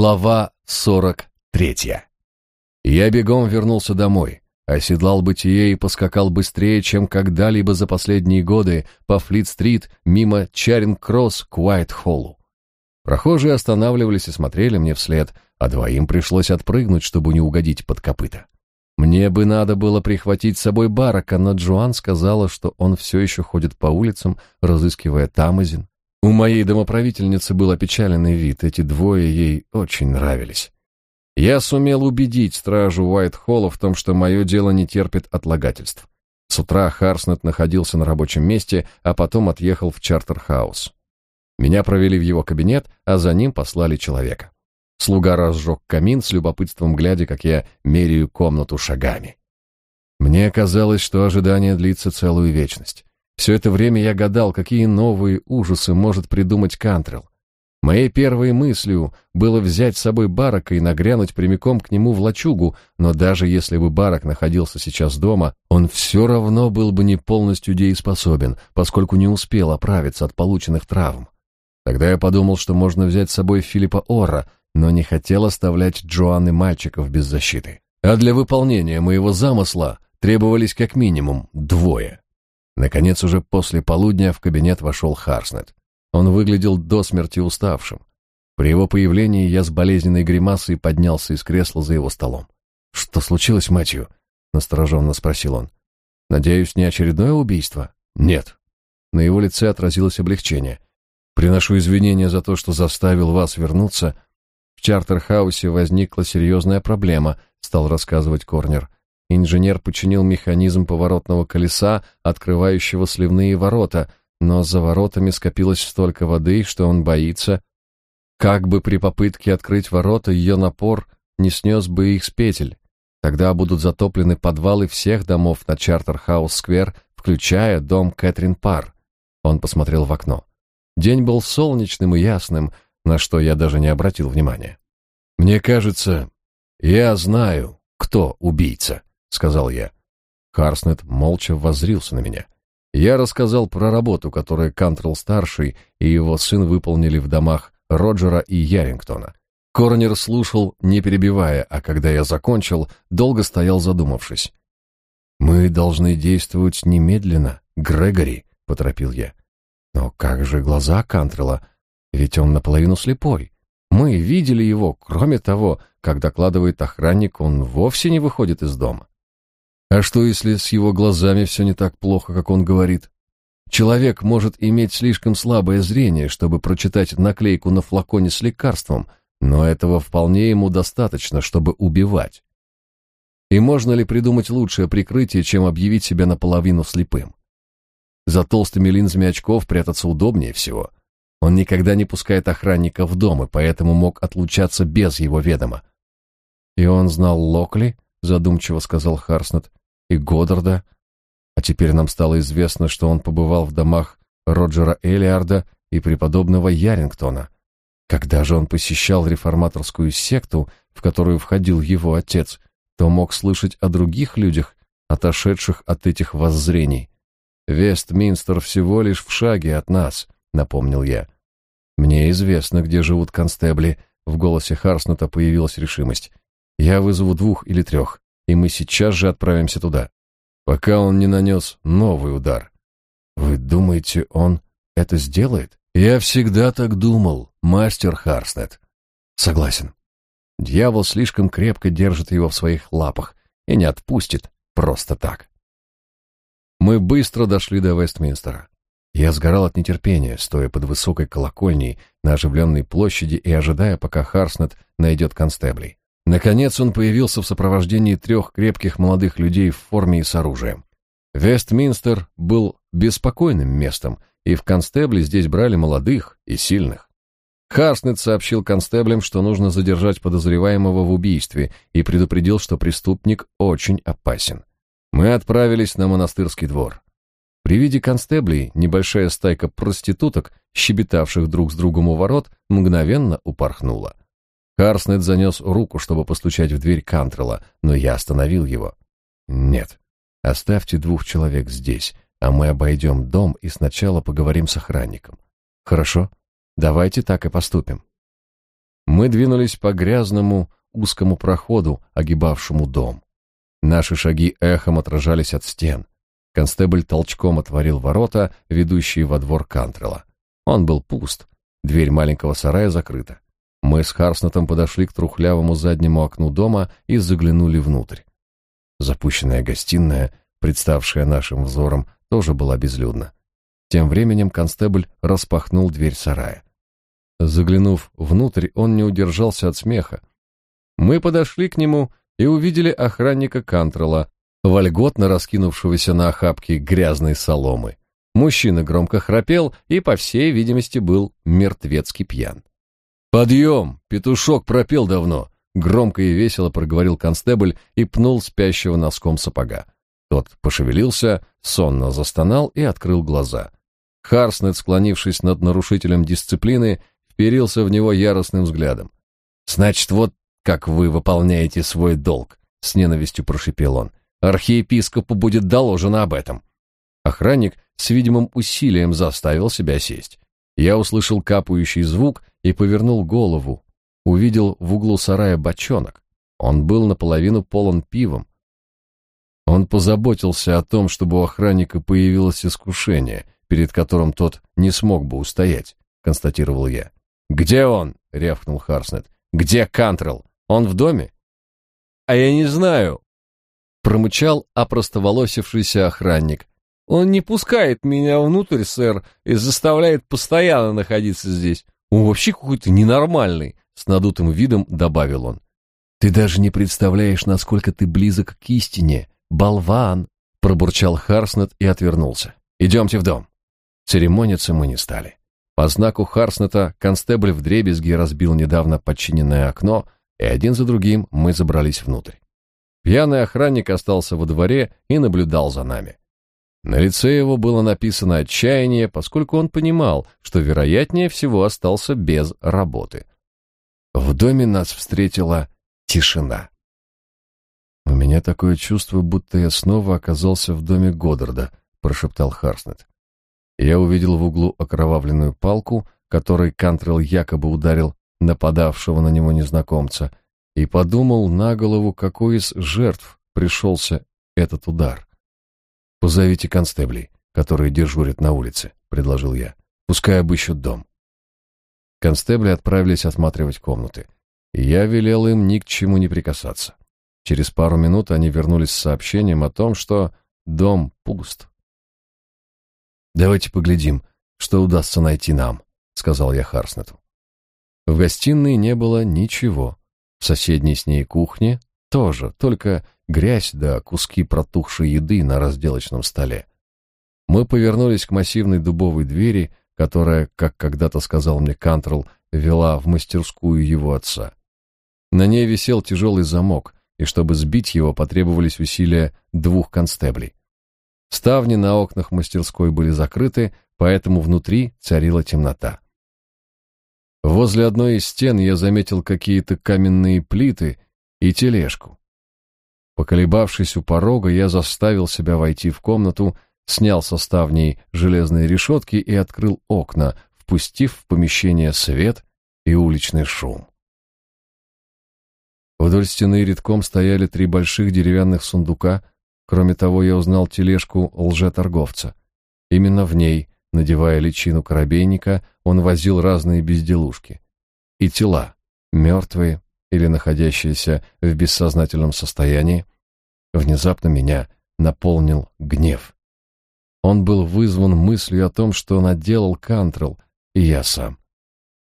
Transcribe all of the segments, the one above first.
Глава сорок третья. Я бегом вернулся домой, оседлал бытие и поскакал быстрее, чем когда-либо за последние годы по Флит-стрит мимо Чаринг-кросс к Уайт-холлу. Прохожие останавливались и смотрели мне вслед, а двоим пришлось отпрыгнуть, чтобы не угодить под копыта. Мне бы надо было прихватить с собой Барака, но Джоан сказала, что он все еще ходит по улицам, разыскивая Тамазин. У моей домоправительницы был опечаленный вид, эти двое ей очень нравились. Я сумел убедить стражу Уайт-Холла в том, что мое дело не терпит отлагательств. С утра Харснет находился на рабочем месте, а потом отъехал в Чартерхаус. Меня провели в его кабинет, а за ним послали человека. Слуга разжег камин с любопытством, глядя, как я меряю комнату шагами. Мне казалось, что ожидание длится целую вечность. Все это время я гадал, какие новые ужасы может придумать Кантрелл. Моей первой мыслью было взять с собой Барака и нагрянуть прямиком к нему в лачугу, но даже если бы Барак находился сейчас дома, он все равно был бы не полностью дееспособен, поскольку не успел оправиться от полученных травм. Тогда я подумал, что можно взять с собой Филиппа Ора, но не хотел оставлять Джоанны мальчиков без защиты. А для выполнения моего замысла требовались как минимум двое. Наконец, уже после полудня в кабинет вошел Харснет. Он выглядел до смерти уставшим. При его появлении я с болезненной гримасой поднялся из кресла за его столом. «Что случилось, Мэтью?» — настороженно спросил он. «Надеюсь, не очередное убийство?» «Нет». На его лице отразилось облегчение. «Приношу извинения за то, что заставил вас вернуться. В Чартерхаусе возникла серьезная проблема», — стал рассказывать Корнер. Инженер починил механизм поворотного колеса, открывающего сливные ворота, но за воротами скопилось столько воды, что он боится, как бы при попытке открыть ворота ее напор не снес бы их с петель. Тогда будут затоплены подвалы всех домов на Чартерхаус-сквер, включая дом Кэтрин Пар. Он посмотрел в окно. День был солнечным и ясным, на что я даже не обратил внимания. Мне кажется, я знаю, кто убийца. — сказал я. Харснет молча воззрился на меня. Я рассказал про работу, которую Кантрелл-старший и его сын выполнили в домах Роджера и Ярингтона. Корнер слушал, не перебивая, а когда я закончил, долго стоял задумавшись. «Мы должны действовать немедленно, Грегори», — поторопил я. «Но как же глаза Кантрелла? Ведь он наполовину слепой. Мы видели его, кроме того, как докладывает охранник, он вовсе не выходит из дома. А что, если с его глазами все не так плохо, как он говорит? Человек может иметь слишком слабое зрение, чтобы прочитать наклейку на флаконе с лекарством, но этого вполне ему достаточно, чтобы убивать. И можно ли придумать лучшее прикрытие, чем объявить себя наполовину слепым? За толстыми линзами очков прятаться удобнее всего. Он никогда не пускает охранника в дом, и поэтому мог отлучаться без его ведома. «И он знал Локли?» — задумчиво сказал Харснет и Годдарда, а теперь нам стало известно, что он побывал в домах Роджера Элиарда и преподобного Ярингтона. Когда же он посещал реформаторскую секту, в которую входил его отец, то мог слышать о других людях, отошедших от этих воззрений. «Вестминстер всего лишь в шаге от нас», — напомнил я. «Мне известно, где живут констебли», — в голосе Харснута появилась решимость. «Я вызову двух или трех и мы сейчас же отправимся туда, пока он не нанес новый удар. Вы думаете, он это сделает? Я всегда так думал, мастер Харснет. Согласен. Дьявол слишком крепко держит его в своих лапах и не отпустит просто так. Мы быстро дошли до Вестминстера. Я сгорал от нетерпения, стоя под высокой колокольней на оживленной площади и ожидая, пока Харснет найдет констеблей. Наконец он появился в сопровождении трех крепких молодых людей в форме и с оружием. Вестминстер был беспокойным местом, и в констебле здесь брали молодых и сильных. Харснет сообщил констеблям, что нужно задержать подозреваемого в убийстве, и предупредил, что преступник очень опасен. Мы отправились на монастырский двор. При виде констеблей небольшая стайка проституток, щебетавших друг с другом у ворот, мгновенно упорхнула. Харснет занес руку, чтобы постучать в дверь Кантрела, но я остановил его. «Нет, оставьте двух человек здесь, а мы обойдем дом и сначала поговорим с охранником. Хорошо? Давайте так и поступим». Мы двинулись по грязному узкому проходу, огибавшему дом. Наши шаги эхом отражались от стен. Констебль толчком отворил ворота, ведущие во двор Кантрела. Он был пуст, дверь маленького сарая закрыта. Мы с Харснетом подошли к трухлявому заднему окну дома и заглянули внутрь. Запущенная гостиная, представшая нашим взором, тоже была безлюдна. Тем временем констебль распахнул дверь сарая. Заглянув внутрь, он не удержался от смеха. Мы подошли к нему и увидели охранника Кантрела, вольготно раскинувшегося на охапке грязной соломы. Мужчина громко храпел и, по всей видимости, был мертвецки пьян. «Подъем! Петушок пропел давно!» Громко и весело проговорил констебль и пнул спящего носком сапога. Тот пошевелился, сонно застонал и открыл глаза. Харснет, склонившись над нарушителем дисциплины, вперился в него яростным взглядом. «Значит, вот как вы выполняете свой долг», — с ненавистью прошипел он. «Архиепископу будет доложено об этом». Охранник с видимым усилием заставил себя сесть. Я услышал капающий звук и повернул голову. Увидел в углу сарая бочонок. Он был наполовину полон пивом. Он позаботился о том, чтобы у охранника появилось искушение, перед которым тот не смог бы устоять, констатировал я. Где он? рявкнул Харснет. Где Кантрел? Он в доме? А я не знаю, промычал опростоволосившийся охранник. Он не пускает меня внутрь, сэр, и заставляет постоянно находиться здесь. Он вообще какой-то ненормальный, с надутым видом добавил он. Ты даже не представляешь, насколько ты близок к истине, болван, пробурчал Харснет и отвернулся. Идемте в дом. Церемониться мы не стали. По знаку Харснета констебль вдребезги разбил недавно подчиненное окно, и один за другим мы забрались внутрь. Пьяный охранник остался во дворе и наблюдал за нами. На лице его было написано отчаяние, поскольку он понимал, что вероятнее всего остался без работы. В доме нас встретила тишина. «У меня такое чувство, будто я снова оказался в доме Годдарда», — прошептал Харснет. Я увидел в углу окровавленную палку, которой Кантрелл якобы ударил нападавшего на него незнакомца, и подумал на голову, какой из жертв пришелся этот удар. «Позовите констеблей, которые дежурят на улице», — предложил я. «Пускай обыщут дом». Констебли отправились осматривать комнаты, и я велел им ни к чему не прикасаться. Через пару минут они вернулись с сообщением о том, что дом пуст. «Давайте поглядим, что удастся найти нам», — сказал я Харснету. В гостиной не было ничего. В соседней с ней кухне тоже, только грязь да куски протухшей еды на разделочном столе. Мы повернулись к массивной дубовой двери, которая, как когда-то сказал мне Кантрелл, вела в мастерскую его отца. На ней висел тяжелый замок, и чтобы сбить его, потребовались усилия двух констеблей. Ставни на окнах мастерской были закрыты, поэтому внутри царила темнота. Возле одной из стен я заметил какие-то каменные плиты и тележку. Поколебавшись у порога, я заставил себя войти в комнату, снял со ставней железные решетки и открыл окна, впустив в помещение свет и уличный шум. Вдоль стены редком стояли три больших деревянных сундука. Кроме того, я узнал тележку лжеторговца. Именно в ней, надевая личину корабейника, он возил разные безделушки. И тела, мертвые, или находящиеся в бессознательном состоянии, внезапно меня наполнил гнев. Он был вызван мыслью о том, что наделал Кантрел, и я сам.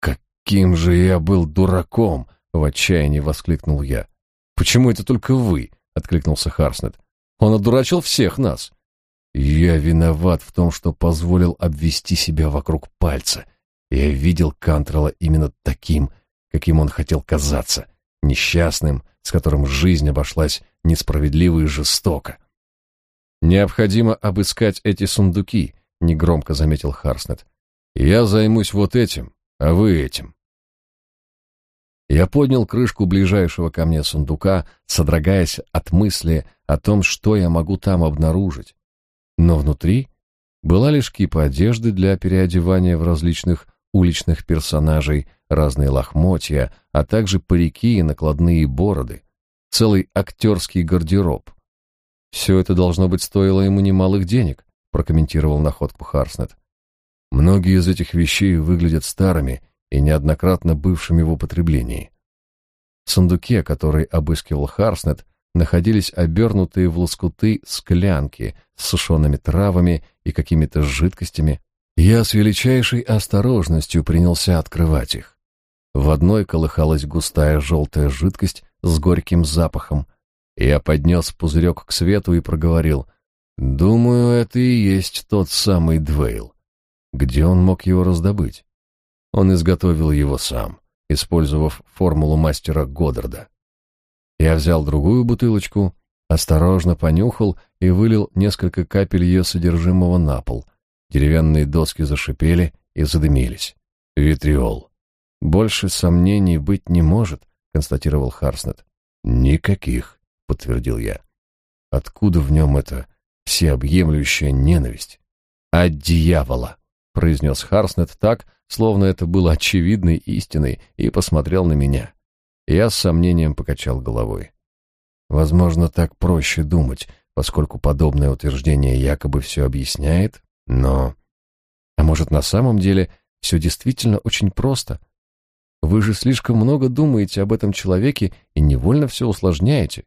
«Каким же я был дураком!» — в отчаянии воскликнул я. «Почему это только вы?» — откликнулся Харснет. «Он одурачил всех нас». «Я виноват в том, что позволил обвести себя вокруг пальца. Я видел Кантрела именно таким, каким он хотел казаться несчастным, с которым жизнь обошлась несправедливо и жестоко. Необходимо обыскать эти сундуки, негромко заметил Харснет. Я займусь вот этим, а вы этим. Я поднял крышку ближайшего ко мне сундука, содрогаясь от мысли о том, что я могу там обнаружить. Но внутри была лишь кипа одежды для переодевания в различных уличных персонажей, разные лохмотья, а также парики и накладные бороды. Целый актерский гардероб. «Все это, должно быть, стоило ему немалых денег», прокомментировал находку Харснет. «Многие из этих вещей выглядят старыми и неоднократно бывшими в употреблении. В сундуке, который обыскивал Харснет, находились обернутые в лоскуты склянки с сушеными травами и какими-то жидкостями. Я с величайшей осторожностью принялся открывать их. В одной колыхалась густая желтая жидкость с горьким запахом. Я поднес пузырек к свету и проговорил. «Думаю, это и есть тот самый Двейл. Где он мог его раздобыть?» Он изготовил его сам, использовав формулу мастера Годдарда. Я взял другую бутылочку, осторожно понюхал и вылил несколько капель ее содержимого на пол. Деревянные доски зашипели и задымились. Витриол. Больше сомнений быть не может, констатировал Харснет. Никаких, подтвердил я. Откуда в нем эта всеобъемлющая ненависть? От дьявола, произнес Харснет так, словно это было очевидной истиной, и посмотрел на меня. Я с сомнением покачал головой. Возможно, так проще думать, поскольку подобное утверждение якобы все объясняет, но... А может, на самом деле все действительно очень просто? Вы же слишком много думаете об этом человеке и невольно все усложняете.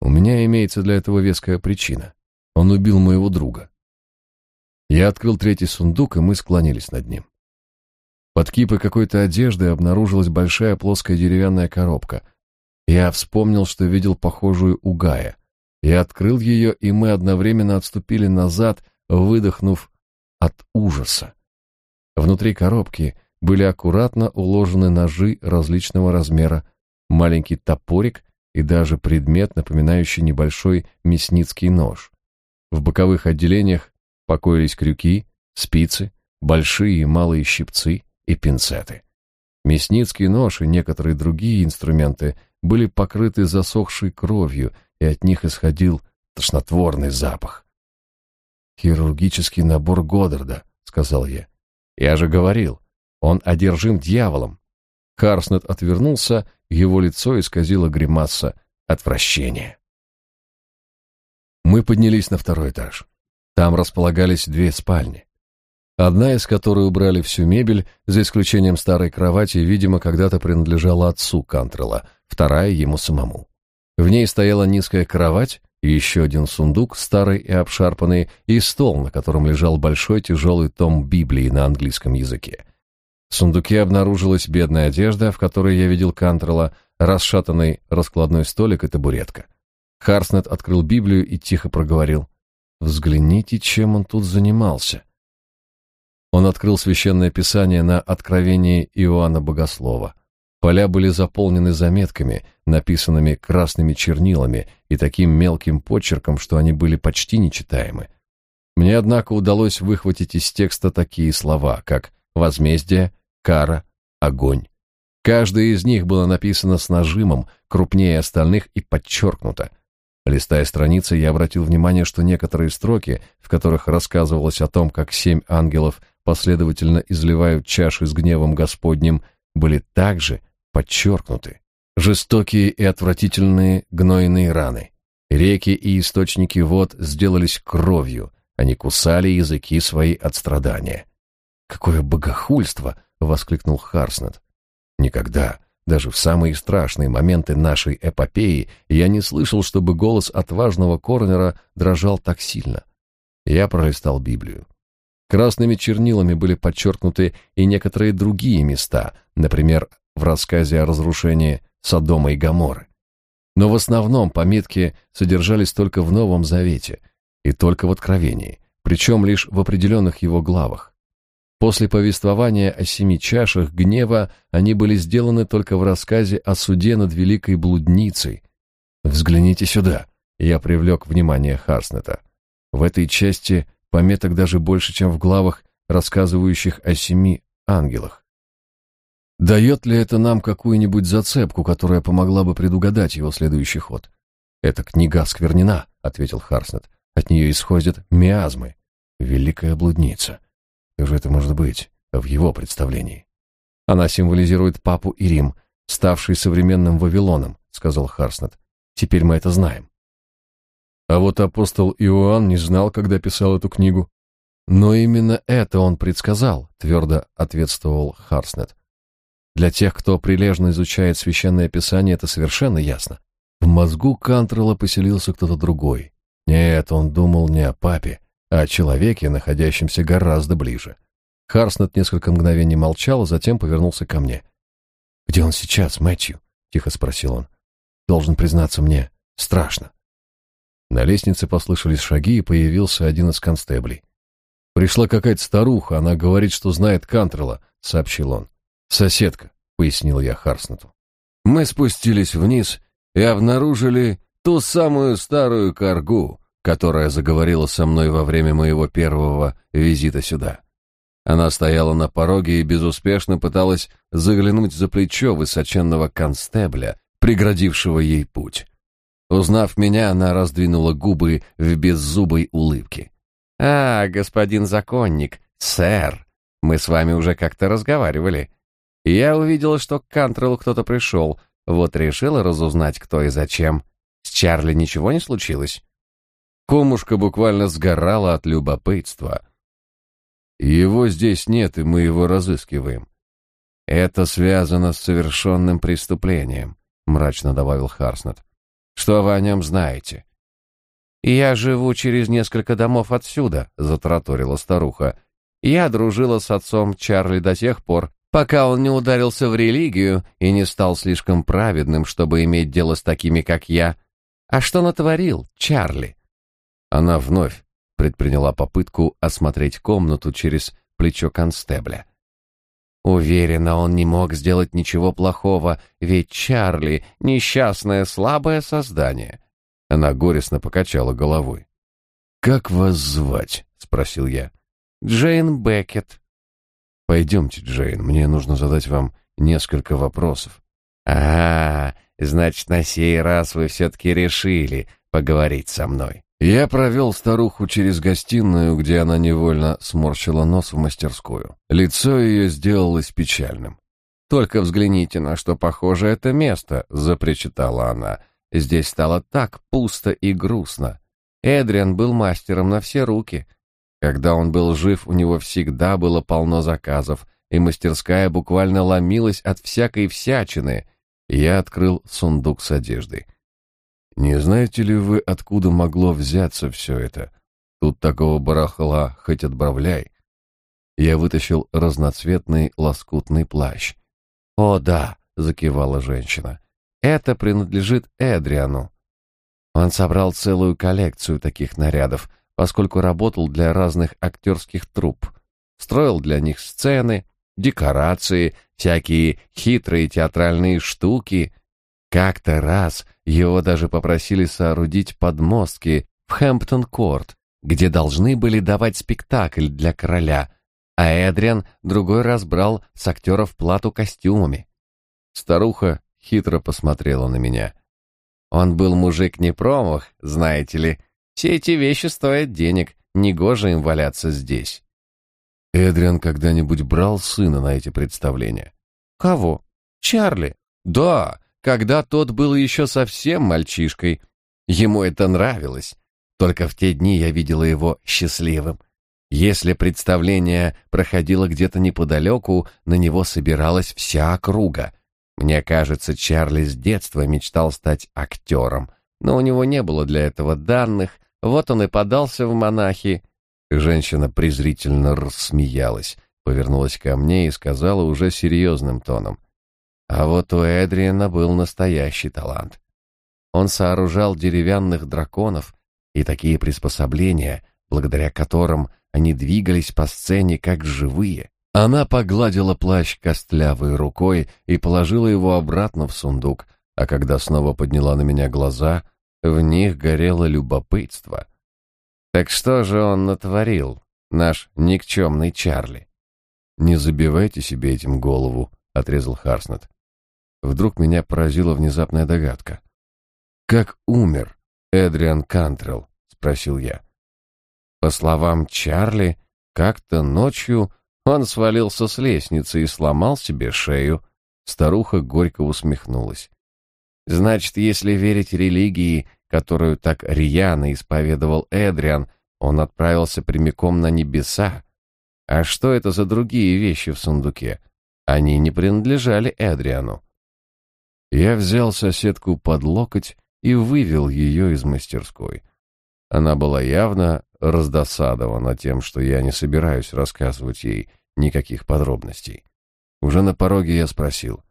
У меня имеется для этого веская причина. Он убил моего друга. Я открыл третий сундук, и мы склонились над ним. Под кипой какой-то одежды обнаружилась большая плоская деревянная коробка. Я вспомнил, что видел похожую у Гая. Я открыл ее, и мы одновременно отступили назад, выдохнув от ужаса. Внутри коробки были аккуратно уложены ножи различного размера, маленький топорик и даже предмет, напоминающий небольшой мясницкий нож. В боковых отделениях покоились крюки, спицы, большие и малые щипцы, и пинцеты. Мясницкий нож и некоторые другие инструменты были покрыты засохшей кровью, и от них исходил тошнотворный запах. «Хирургический набор Годдарда», — сказал я. «Я же говорил, он одержим дьяволом». Харснет отвернулся, его лицо исказило гримаса отвращения. Мы поднялись на второй этаж. Там располагались две спальни. Одна из которой убрали всю мебель, за исключением старой кровати, видимо, когда-то принадлежала отцу Кантрелла, вторая ему самому. В ней стояла низкая кровать, еще один сундук, старый и обшарпанный, и стол, на котором лежал большой тяжелый том Библии на английском языке. В сундуке обнаружилась бедная одежда, в которой я видел Кантрелла, расшатанный раскладной столик и табуретка. Харснет открыл Библию и тихо проговорил. «Взгляните, чем он тут занимался». Он открыл священное писание на откровении Иоанна Богослова. Поля были заполнены заметками, написанными красными чернилами и таким мелким почерком, что они были почти нечитаемы. Мне, однако, удалось выхватить из текста такие слова, как «возмездие», «кара», «огонь». Каждое из них было написано с нажимом, крупнее остальных и подчеркнуто. Листая страницы, я обратил внимание, что некоторые строки, в которых рассказывалось о том, как семь ангелов последовательно изливают чаши с гневом Господним, были также подчеркнуты. Жестокие и отвратительные гнойные раны. Реки и источники вод сделались кровью, они кусали языки свои от страдания. «Какое богохульство!» — воскликнул Харснет. «Никогда, даже в самые страшные моменты нашей эпопеи, я не слышал, чтобы голос отважного коронера дрожал так сильно. Я пролистал Библию. Красными чернилами были подчеркнуты и некоторые другие места, например, в рассказе о разрушении Содома и Гоморры. Но в основном пометки содержались только в Новом Завете и только в Откровении, причем лишь в определенных его главах. После повествования о семи чашах гнева они были сделаны только в рассказе о суде над великой блудницей. «Взгляните сюда», — я привлек внимание Харснета. В этой части пометок даже больше, чем в главах, рассказывающих о семи ангелах. Дает ли это нам какую-нибудь зацепку, которая помогла бы предугадать его следующий ход? «Эта книга сквернена», — ответил Харснет. «От нее исходят миазмы. Великая блудница. Что же это может быть? в его представлении. Она символизирует папу и Рим, ставший современным Вавилоном, сказал Харснет. Теперь мы это знаем. А вот апостол Иоанн не знал, когда писал эту книгу. Но именно это он предсказал, твердо ответствовал Харснет. Для тех, кто прилежно изучает священное писание, это совершенно ясно. В мозгу Кантрелла поселился кто-то другой. Нет, он думал не о папе, а о человеке, находящемся гораздо ближе. Харснет несколько мгновений молчал, а затем повернулся ко мне. «Где он сейчас, Мэтью?» — тихо спросил он. «Должен признаться мне, страшно». На лестнице послышались шаги, и появился один из констеблей. «Пришла какая-то старуха, она говорит, что знает Кантрела», — сообщил он. «Соседка», — пояснил я Харснету. Мы спустились вниз и обнаружили ту самую старую коргу, которая заговорила со мной во время моего первого визита сюда. Она стояла на пороге и безуспешно пыталась заглянуть за плечо высоченного констебля, преградившего ей путь. Узнав меня, она раздвинула губы в беззубой улыбке. «А, господин законник, сэр, мы с вами уже как-то разговаривали. Я увидела, что к Кантреллу кто-то пришел, вот решила разузнать, кто и зачем. С Чарли ничего не случилось?» Комушка буквально сгорала от любопытства. «Его здесь нет, и мы его разыскиваем». «Это связано с совершенным преступлением», — мрачно добавил Харснет. Что вы о нем знаете?» «Я живу через несколько домов отсюда», — затраторила старуха. «Я дружила с отцом Чарли до тех пор, пока он не ударился в религию и не стал слишком праведным, чтобы иметь дело с такими, как я. А что натворил Чарли?» Она вновь предприняла попытку осмотреть комнату через плечо констебля. Уверена, он не мог сделать ничего плохого, ведь Чарли — несчастное слабое создание. Она горестно покачала головой. «Как вас звать?» — спросил я. «Джейн Беккет». «Пойдемте, Джейн, мне нужно задать вам несколько вопросов». «А, значит, на сей раз вы все-таки решили поговорить со мной». Я провел старуху через гостиную, где она невольно сморщила нос в мастерскую. Лицо ее сделалось печальным. «Только взгляните, на что похоже это место», — запричитала она. «Здесь стало так пусто и грустно. Эдриан был мастером на все руки. Когда он был жив, у него всегда было полно заказов, и мастерская буквально ломилась от всякой всячины. Я открыл сундук с одеждой. Не знаете ли вы, откуда могло взяться все это? Тут такого барахла хоть отбавляй. Я вытащил разноцветный лоскутный плащ. «О, да», — закивала женщина, — «это принадлежит Эдриану. Он собрал целую коллекцию таких нарядов, поскольку работал для разных актерских труп. Строил для них сцены, декорации, всякие хитрые театральные штуки. Как-то раз его даже попросили соорудить подмостки в Хэмптон-Корт, где должны были давать спектакль для короля, а Эдриан другой раз брал с актеров плату костюмами. Старуха хитро посмотрела на меня. Он был мужик не промах, знаете ли. Все эти вещи стоят денег, негоже им валяться здесь. Эдриан когда-нибудь брал сына на эти представления? Кого? Чарли. Да, когда тот был еще совсем мальчишкой. Ему это нравилось. Только в те дни я видела его счастливым. Если представление проходило где-то неподалеку, на него собиралась вся округа. Мне кажется, Чарли с детства мечтал стать актером, но у него не было для этого данных, вот он и подался в монахи. Женщина презрительно рассмеялась, повернулась ко мне и сказала уже серьезным тоном — а вот у Эдриана был настоящий талант. Он сооружал деревянных драконов и такие приспособления, благодаря которым они двигались по сцене как живые. Она погладила плащ костлявой рукой и положила его обратно в сундук, а когда снова подняла на меня глаза, в них горело любопытство. Так что же он натворил, наш никчемный Чарли? «Не забивайте себе этим голову», — отрезал Харснет. Вдруг меня поразила внезапная догадка. «Как умер Эдриан Кантрелл?» — спросил я. По словам Чарли, как-то ночью Он свалился с лестницы и сломал себе шею. Старуха горько усмехнулась. Значит, если верить религии, которую так рьяно исповедовал Эдриан, он отправился прямиком на небеса. А что это за другие вещи в сундуке? Они не принадлежали Эдриану. Я взял соседку под локоть и вывел ее из мастерской. Она была явно раздосадована тем, что я не собираюсь рассказывать ей никаких подробностей. Уже на пороге я спросил,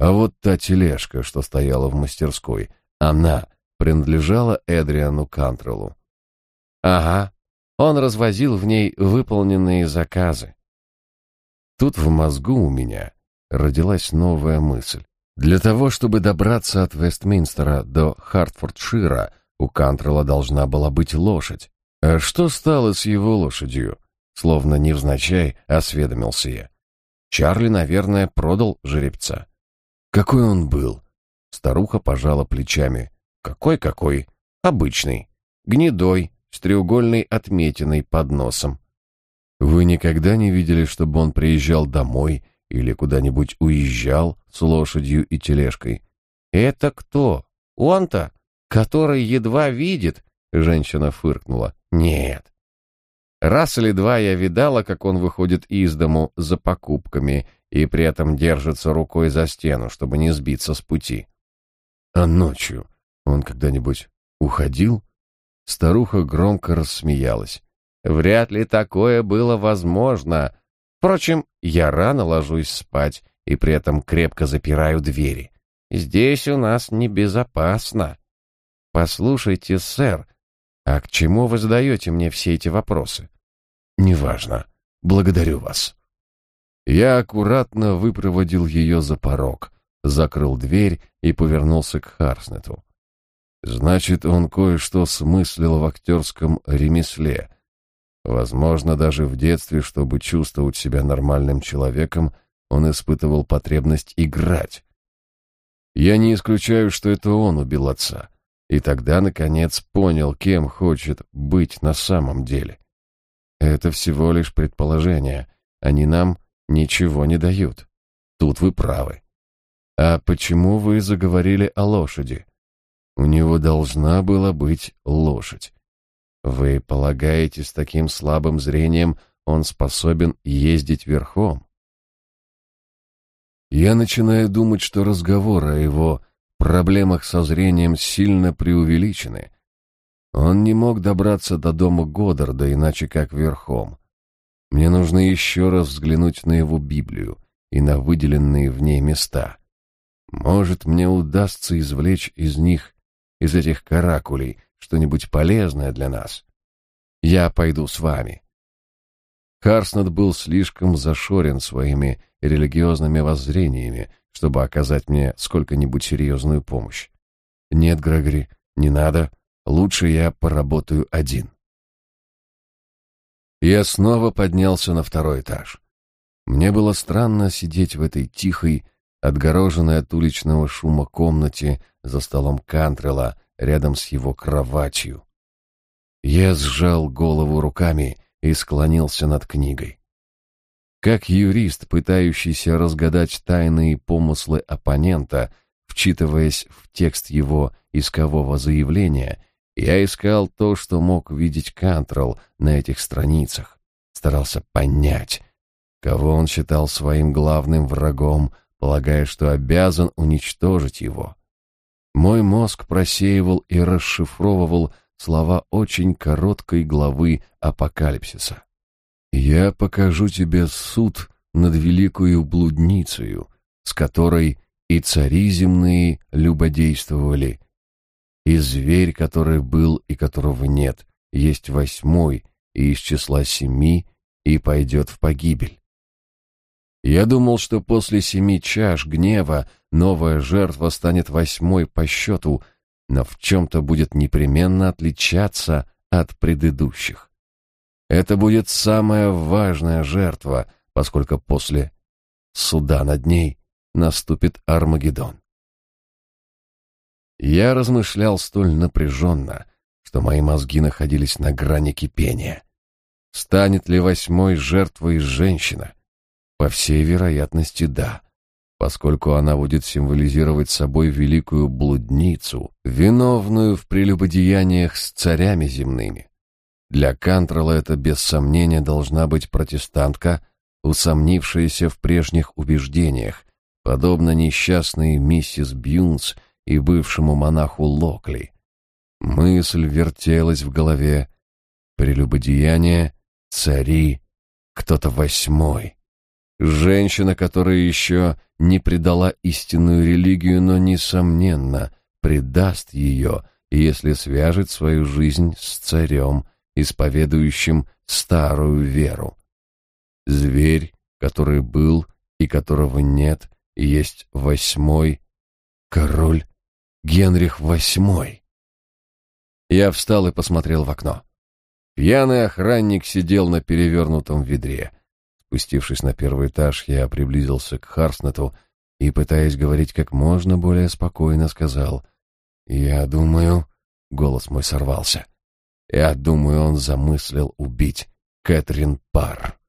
а вот та тележка, что стояла в мастерской, она принадлежала Эдриану Кантреллу. Ага, он развозил в ней выполненные заказы. Тут в мозгу у меня родилась новая мысль. Для того, чтобы добраться от Вестминстера до Хартфордшира, у Кантрелла должна была быть лошадь. А что стало с его лошадью? Словно невзначай осведомился я. Чарли, наверное, продал жеребца. Какой он был? Старуха пожала плечами. Какой-какой? Обычный. Гнедой, с треугольной отметиной под носом. Вы никогда не видели, чтобы он приезжал домой или куда-нибудь уезжал с лошадью и тележкой? Это кто? Он-то, который едва видит? Женщина фыркнула. Нет. Раз или два я видала, как он выходит из дому за покупками и при этом держится рукой за стену, чтобы не сбиться с пути. А ночью он когда-нибудь уходил? Старуха громко рассмеялась. Вряд ли такое было возможно. Впрочем, я рано ложусь спать и при этом крепко запираю двери. Здесь у нас небезопасно. Послушайте, сэр, а к чему вы задаете мне все эти вопросы? Неважно. Благодарю вас. Я аккуратно выпроводил ее за порог, закрыл дверь и повернулся к Харснету. Значит, он кое-что смыслил в актерском ремесле — Возможно, даже в детстве, чтобы чувствовать себя нормальным человеком, он испытывал потребность играть. Я не исключаю, что это он убил отца, и тогда, наконец, понял, кем хочет быть на самом деле. Это всего лишь предположение, они нам ничего не дают. Тут вы правы. А почему вы заговорили о лошади? У него должна была быть лошадь. Вы полагаете, с таким слабым зрением он способен ездить верхом? Я начинаю думать, что разговоры о его проблемах со зрением сильно преувеличены. Он не мог добраться до дома Годдарда иначе как верхом. Мне нужно еще раз взглянуть на его Библию и на выделенные в ней места. Может, мне удастся извлечь из них, из этих каракулей, что-нибудь полезное для нас. Я пойду с вами. Харснет был слишком зашорен своими религиозными воззрениями, чтобы оказать мне сколько-нибудь серьезную помощь. Нет, Грегори, не надо. Лучше я поработаю один. Я снова поднялся на второй этаж. Мне было странно сидеть в этой тихой, отгороженной от уличного шума комнате за столом Кантрела, рядом с его кроватью. Я сжал голову руками и склонился над книгой. Как юрист, пытающийся разгадать тайные помыслы оппонента, вчитываясь в текст его искового заявления, я искал то, что мог видеть Кантрелл на этих страницах, старался понять, кого он считал своим главным врагом, полагая, что обязан уничтожить его. Мой мозг просеивал и расшифровывал слова очень короткой главы Апокалипсиса. «Я покажу тебе суд над великою блудницею, с которой и цари земные любодействовали, и зверь, который был и которого нет, есть восьмой, и из числа семи, и пойдет в погибель. Я думал, что после семи чаш гнева новая жертва станет восьмой по счету, но в чем-то будет непременно отличаться от предыдущих. Это будет самая важная жертва, поскольку после суда над ней наступит Армагеддон. Я размышлял столь напряженно, что мои мозги находились на грани кипения. Станет ли восьмой жертвой женщина? По всей вероятности, да, поскольку она будет символизировать собой великую блудницу, виновную в прелюбодеяниях с царями земными. Для Кантрела это без сомнения должна быть протестантка, усомнившаяся в прежних убеждениях, подобно несчастной миссис Бьюнс и бывшему монаху Локли. Мысль вертелась в голове. Прелюбодеяние, цари, кто-то восьмой. Женщина, которая еще не предала истинную религию, но, несомненно, предаст ее, если свяжет свою жизнь с царем, исповедующим старую веру. Зверь, который был и которого нет, есть восьмой король Генрих восьмой. Я встал и посмотрел в окно. Пьяный охранник сидел на перевернутом ведре. Спустившись на первый этаж, я приблизился к Харснету и, пытаясь говорить как можно более спокойно, сказал, «Я думаю...» — голос мой сорвался. «Я думаю, он замыслил убить Кэтрин Парр».